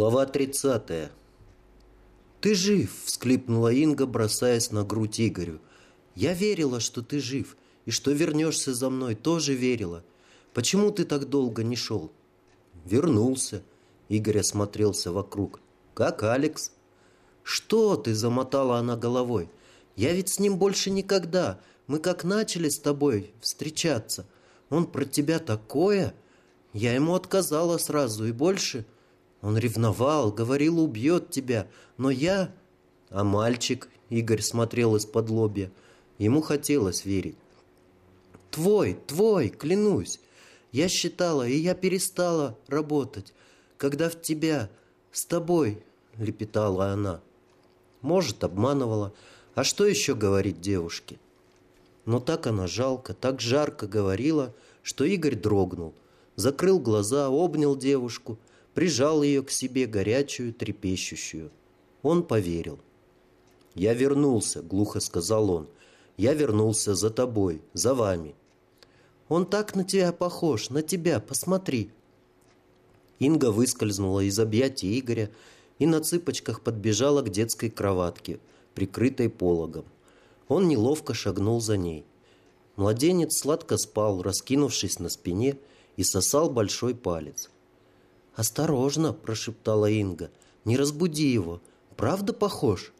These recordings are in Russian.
Глава 30. «Ты жив!» — всклипнула Инга, бросаясь на грудь Игорю. «Я верила, что ты жив, и что вернешься за мной, тоже верила. Почему ты так долго не шел?» «Вернулся», — Игорь осмотрелся вокруг. «Как Алекс?» «Что ты?» — замотала она головой. «Я ведь с ним больше никогда. Мы как начали с тобой встречаться. Он про тебя такое...» Я ему отказала сразу и больше... Он ревновал, говорил, убьет тебя, но я... А мальчик, Игорь смотрел из-под лобья, ему хотелось верить. Твой, твой, клянусь. Я считала, и я перестала работать, когда в тебя, с тобой, лепетала она. Может, обманывала. А что еще говорить девушке? Но так она жалко, так жарко говорила, что Игорь дрогнул, закрыл глаза, обнял девушку – прижал ее к себе горячую, трепещущую. Он поверил. «Я вернулся», — глухо сказал он. «Я вернулся за тобой, за вами». «Он так на тебя похож, на тебя, посмотри». Инга выскользнула из объятий Игоря и на цыпочках подбежала к детской кроватке, прикрытой пологом. Он неловко шагнул за ней. Младенец сладко спал, раскинувшись на спине, и сосал большой палец. «Осторожно!» – прошептала Инга. «Не разбуди его. Правда похож?»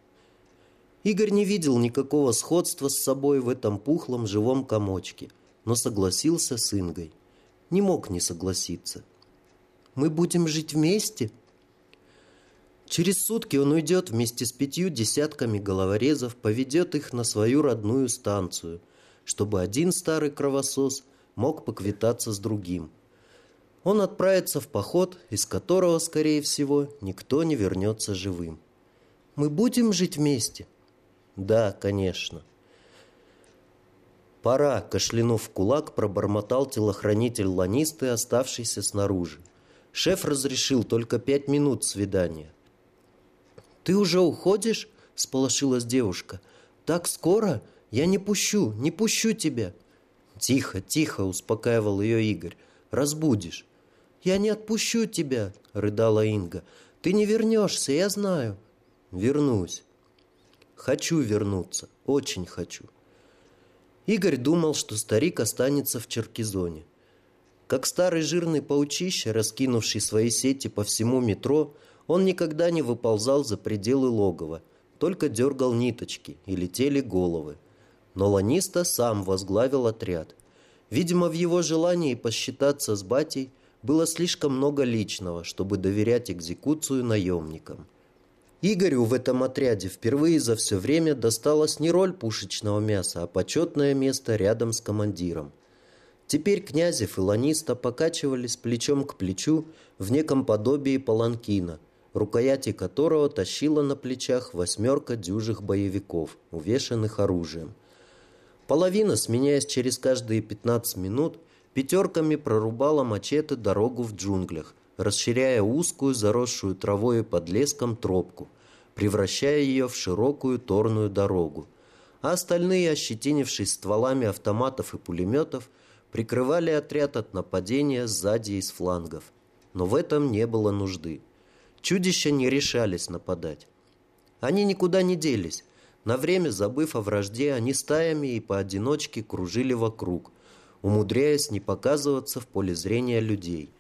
Игорь не видел никакого сходства с собой в этом пухлом живом комочке, но согласился с Ингой. Не мог не согласиться. «Мы будем жить вместе?» Через сутки он уйдет вместе с пятью десятками головорезов, поведет их на свою родную станцию, чтобы один старый кровосос мог поквитаться с другим – он отправится в поход, из которого, скорее всего, никто не вернется живым. Мы будем жить вместе? Да, конечно. Пора, кашлянув кулак, пробормотал телохранитель Ланисты, оставшийся снаружи. Шеф разрешил только пять минут свидания. «Ты уже уходишь?» – сполошилась девушка. «Так скоро? Я не пущу, не пущу тебя!» «Тихо, тихо!» – успокаивал ее Игорь. «Разбудишь!» «Я не отпущу тебя», — рыдала Инга. «Ты не вернешься, я знаю». «Вернусь». «Хочу вернуться, очень хочу». Игорь думал, что старик останется в Черкизоне. Как старый жирный паучище, раскинувший свои сети по всему метро, он никогда не выползал за пределы логова, только дергал ниточки и летели головы. Но Ланиста сам возглавил отряд. Видимо, в его желании посчитаться с батей было слишком много личного, чтобы доверять экзекуцию наемникам. Игорю в этом отряде впервые за все время досталась не роль пушечного мяса, а почетное место рядом с командиром. Теперь Князев и Ланиста покачивались плечом к плечу в неком подобии паланкина, рукояти которого тащила на плечах восьмерка дюжих боевиков, увешанных оружием. Половина, сменяясь через каждые 15 минут, пятерками прорубала мачете дорогу в джунглях, расширяя узкую, заросшую травой и подлеском тропку, превращая ее в широкую торную дорогу. А остальные, ощетинившись стволами автоматов и пулеметов, прикрывали отряд от нападения сзади и с флангов. Но в этом не было нужды. Чудища не решались нападать. Они никуда не делись. На время, забыв о вражде, они стаями и поодиночке кружили вокруг – умудряясь не показываться в поле зрения людей.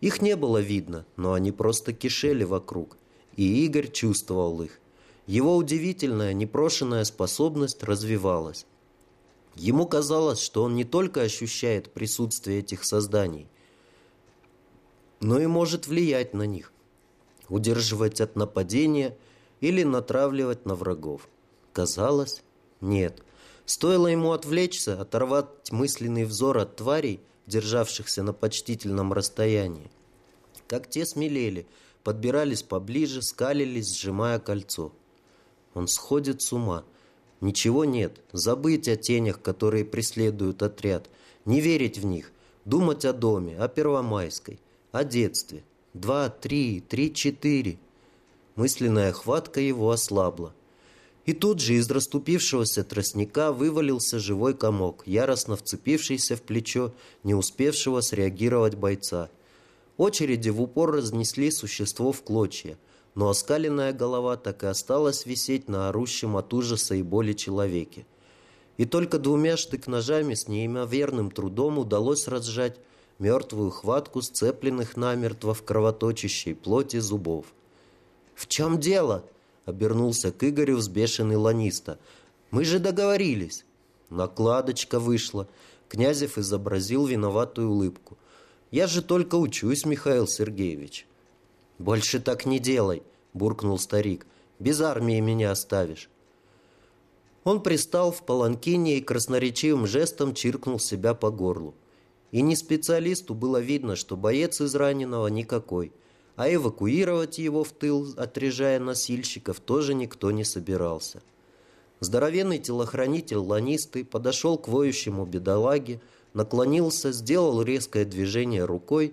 Их не было видно, но они просто кишели вокруг, и Игорь чувствовал их. Его удивительная, непрошенная способность развивалась. Ему казалось, что он не только ощущает присутствие этих созданий, но и может влиять на них, удерживать от нападения или натравливать на врагов. Казалось, нет – Стоило ему отвлечься, оторвать мысленный взор от тварей, державшихся на почтительном расстоянии. Как те смелели, подбирались поближе, скалились, сжимая кольцо. Он сходит с ума. Ничего нет. Забыть о тенях, которые преследуют отряд. Не верить в них. Думать о доме, о Первомайской, о детстве. Два, три, три-четыре. Мысленная хватка его ослабла. И тут же из расступившегося тростника вывалился живой комок, яростно вцепившийся в плечо не успевшего среагировать бойца. Очереди в упор разнесли существо в клочья, но оскаленная голова так и осталась висеть на орущем от ужаса и боли человеке. И только двумя штык-ножами с неимоверным трудом удалось разжать мертвую хватку сцепленных намертво в кровоточащей плоти зубов. «В чем дело?» — обернулся к Игорю взбешенный ланиста. «Мы же договорились!» Накладочка вышла. Князев изобразил виноватую улыбку. «Я же только учусь, Михаил Сергеевич». «Больше так не делай», — буркнул старик. «Без армии меня оставишь». Он пристал в паланкине и красноречивым жестом чиркнул себя по горлу. И не специалисту было видно, что боец из раненого никакой, а эвакуировать его в тыл, отрежая носильщиков, тоже никто не собирался. Здоровенный телохранитель ланисты подошел к воющему бедолаге, наклонился, сделал резкое движение рукой,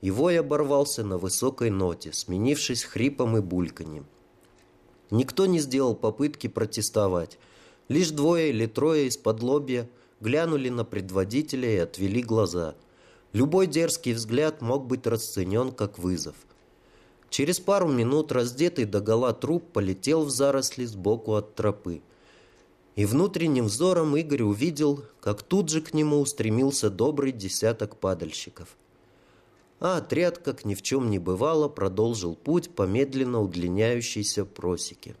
и вой оборвался на высокой ноте, сменившись хрипом и бульканьем. Никто не сделал попытки протестовать. Лишь двое или трое из-под лобья – глянули на предводителя и отвели глаза. Любой дерзкий взгляд мог быть расценен как вызов. Через пару минут раздетый догола труп полетел в заросли сбоку от тропы. И внутренним взором Игорь увидел, как тут же к нему устремился добрый десяток падальщиков. А отряд, как ни в чем не бывало, продолжил путь по медленно удлиняющейся просеке.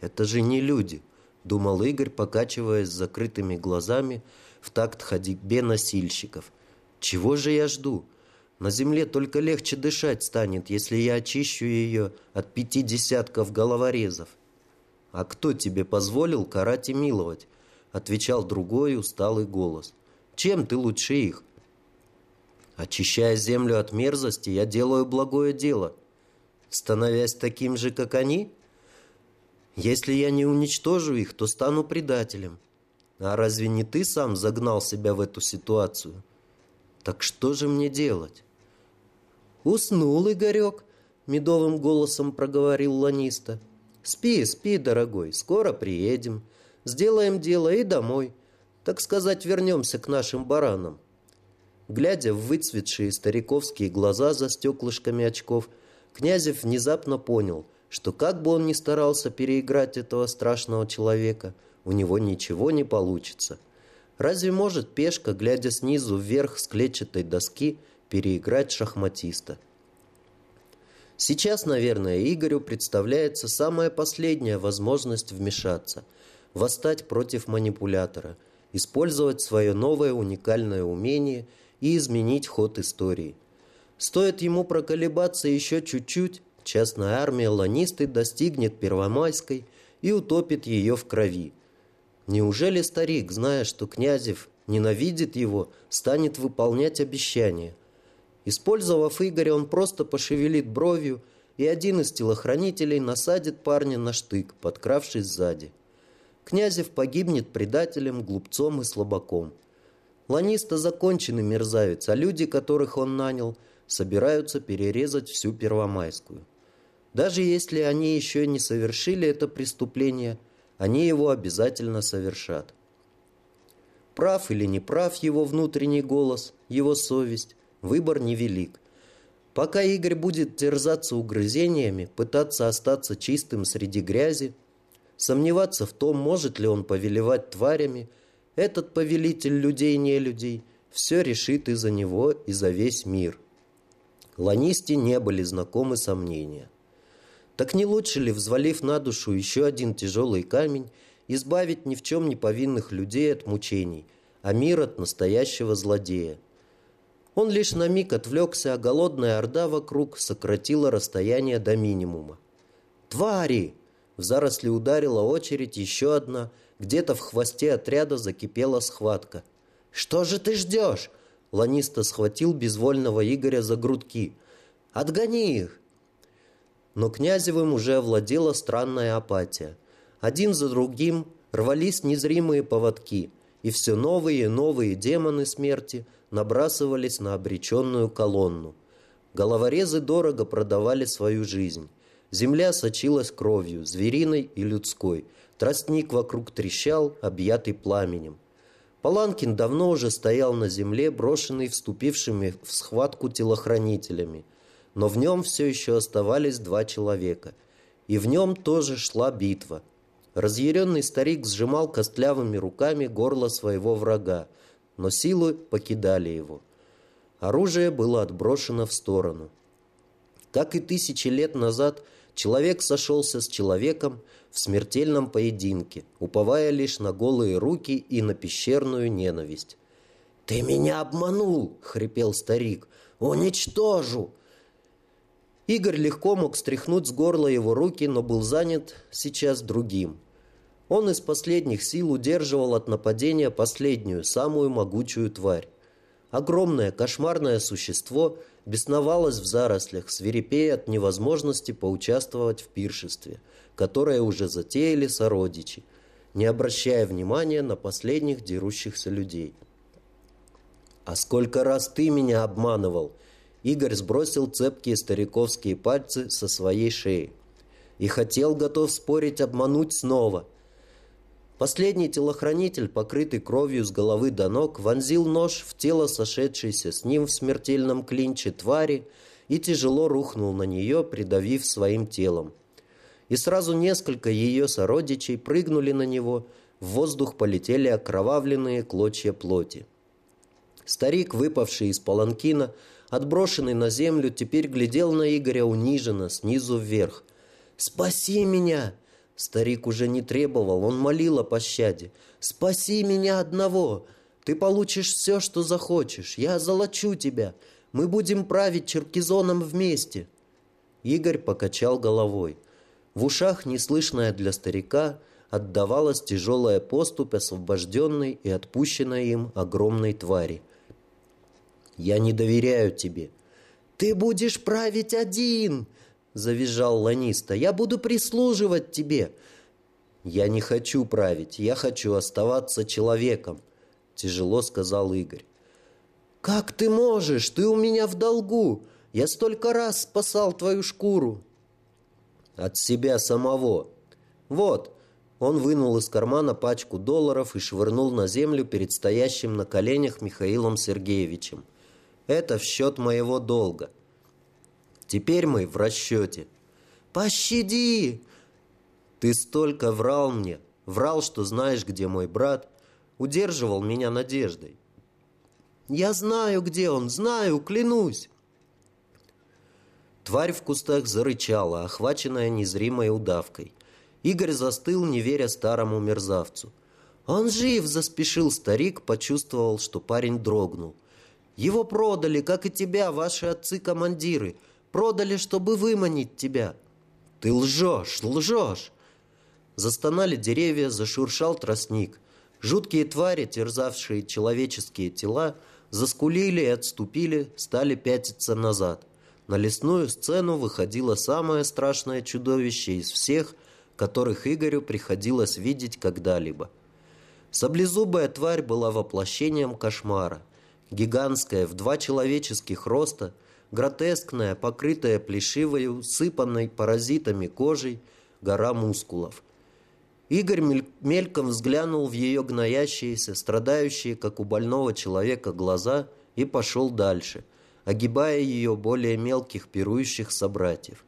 «Это же не люди!» думал Игорь, покачиваясь с закрытыми глазами в такт ходьбе носильщиков. Чего же я жду? На земле только легче дышать станет, если я очищу ее от пяти десятков головорезов. А кто тебе позволил карать и миловать? Отвечал другой усталый голос. Чем ты лучше их? Очищая землю от мерзости, я делаю благое дело. Становясь таким же, как они – если я не уничтожу их, то стану предателем. А разве не ты сам загнал себя в эту ситуацию? Так что же мне делать? Уснул Игорек, медовым голосом проговорил Ланиста. Спи, спи, дорогой, скоро приедем. Сделаем дело и домой. Так сказать, вернемся к нашим баранам. Глядя в выцветшие стариковские глаза за стеклышками очков, Князев внезапно понял – что как бы он ни старался переиграть этого страшного человека, у него ничего не получится. Разве может пешка, глядя снизу вверх с клетчатой доски, переиграть шахматиста? Сейчас, наверное, Игорю представляется самая последняя возможность вмешаться, восстать против манипулятора, использовать свое новое уникальное умение и изменить ход истории. Стоит ему проколебаться еще чуть-чуть, Частная армия ланисты достигнет Первомайской и утопит ее в крови. Неужели старик, зная, что Князев ненавидит его, станет выполнять обещания? Использовав Игоря, он просто пошевелит бровью, и один из телохранителей насадит парня на штык, подкравшись сзади. Князев погибнет предателем, глупцом и слабаком. Ланиста законченный мерзавец, а люди, которых он нанял, собираются перерезать всю Первомайскую. Даже если они еще не совершили это преступление, они его обязательно совершат. Прав или не прав его внутренний голос, его совесть, выбор невелик. Пока Игорь будет терзаться угрызениями, пытаться остаться чистым среди грязи, сомневаться в том, может ли он повелевать тварями, этот повелитель людей не людей все решит и за него, и за весь мир. Ланисте не были знакомы сомнения. Так не лучше ли, взвалив на душу еще один тяжелый камень, избавить ни в чем не повинных людей от мучений, а мир от настоящего злодея? Он лишь на миг отвлекся, а голодная орда вокруг сократила расстояние до минимума. «Твари!» В заросли ударила очередь еще одна. Где-то в хвосте отряда закипела схватка. «Что же ты ждешь?» Ланиста схватил безвольного Игоря за грудки. «Отгони их! Но Князевым уже овладела странная апатия. Один за другим рвались незримые поводки, и все новые и новые демоны смерти набрасывались на обреченную колонну. Головорезы дорого продавали свою жизнь. Земля сочилась кровью, звериной и людской. Тростник вокруг трещал, объятый пламенем. Паланкин давно уже стоял на земле, брошенный вступившими в схватку телохранителями, но в нем все еще оставались два человека, и в нем тоже шла битва. Разъяренный старик сжимал костлявыми руками горло своего врага, но силы покидали его. Оружие было отброшено в сторону. Как и тысячи лет назад, человек сошелся с человеком в смертельном поединке, уповая лишь на голые руки и на пещерную ненависть. «Ты меня обманул!» — хрипел старик. «Уничтожу!» Игорь легко мог стряхнуть с горла его руки, но был занят сейчас другим. Он из последних сил удерживал от нападения последнюю, самую могучую тварь. Огромное кошмарное существо бесновалось в зарослях, свирепея от невозможности поучаствовать в пиршестве, которое уже затеяли сородичи, не обращая внимания на последних дерущихся людей. «А сколько раз ты меня обманывал!» Игорь сбросил цепкие стариковские пальцы со своей шеи. «И хотел, готов спорить, обмануть снова!» Последний телохранитель, покрытый кровью с головы до ног, вонзил нож в тело сошедшейся с ним в смертельном клинче твари и тяжело рухнул на нее, придавив своим телом. И сразу несколько ее сородичей прыгнули на него, в воздух полетели окровавленные клочья плоти. Старик, выпавший из паланкина, отброшенный на землю, теперь глядел на Игоря униженно, снизу вверх. «Спаси меня!» Старик уже не требовал, он молил о пощаде. «Спаси меня одного! Ты получишь все, что захочешь. Я золочу тебя. Мы будем править Черкизоном вместе!» Игорь покачал головой. В ушах, неслышная для старика, отдавалась тяжелая поступь освобожденной и отпущенной им огромной твари. «Я не доверяю тебе». «Ты будешь править один!» — завизжал Ланиста. «Я буду прислуживать тебе!» «Я не хочу править, я хочу оставаться человеком», — тяжело сказал Игорь. «Как ты можешь? Ты у меня в долгу! Я столько раз спасал твою шкуру!» «От себя самого! Вот!» Он вынул из кармана пачку долларов и швырнул на землю перед стоящим на коленях Михаилом Сергеевичем. «Это в счет моего долга». Теперь мы в расчете. Пощади! Ты столько врал мне, врал, что знаешь, где мой брат, удерживал меня надеждой. Я знаю, где он, знаю, клянусь. Тварь в кустах зарычала, охваченная незримой удавкой. Игорь застыл, не веря старому мерзавцу. «Он жив!» – заспешил старик, почувствовал, что парень дрогнул. «Его продали, как и тебя, ваши отцы-командиры. Продали, чтобы выманить тебя. Ты лжешь, лжешь. Застонали деревья, зашуршал тростник. Жуткие твари, терзавшие человеческие тела, заскулили и отступили, стали пятиться назад. На лесную сцену выходило самое страшное чудовище из всех, которых Игорю приходилось видеть когда-либо. Саблезубая тварь была воплощением кошмара. Гигантская, в два человеческих роста, гротескная, покрытая плешивой, усыпанной паразитами кожей, гора мускулов. Игорь мельком взглянул в ее гноящиеся, страдающие, как у больного человека, глаза и пошел дальше, огибая ее более мелких пирующих собратьев.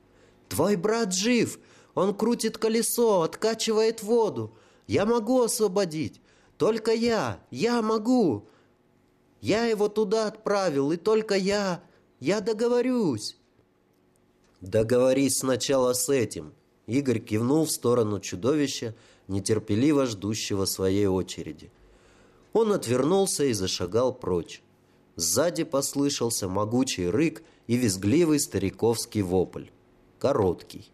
«Твой брат жив! Он крутит колесо, откачивает воду! Я могу освободить! Только я! Я могу! Я его туда отправил, и только я...» Я договорюсь!» «Договорись сначала с этим!» Игорь кивнул в сторону чудовища, нетерпеливо ждущего своей очереди. Он отвернулся и зашагал прочь. Сзади послышался могучий рык и визгливый стариковский вопль. Короткий.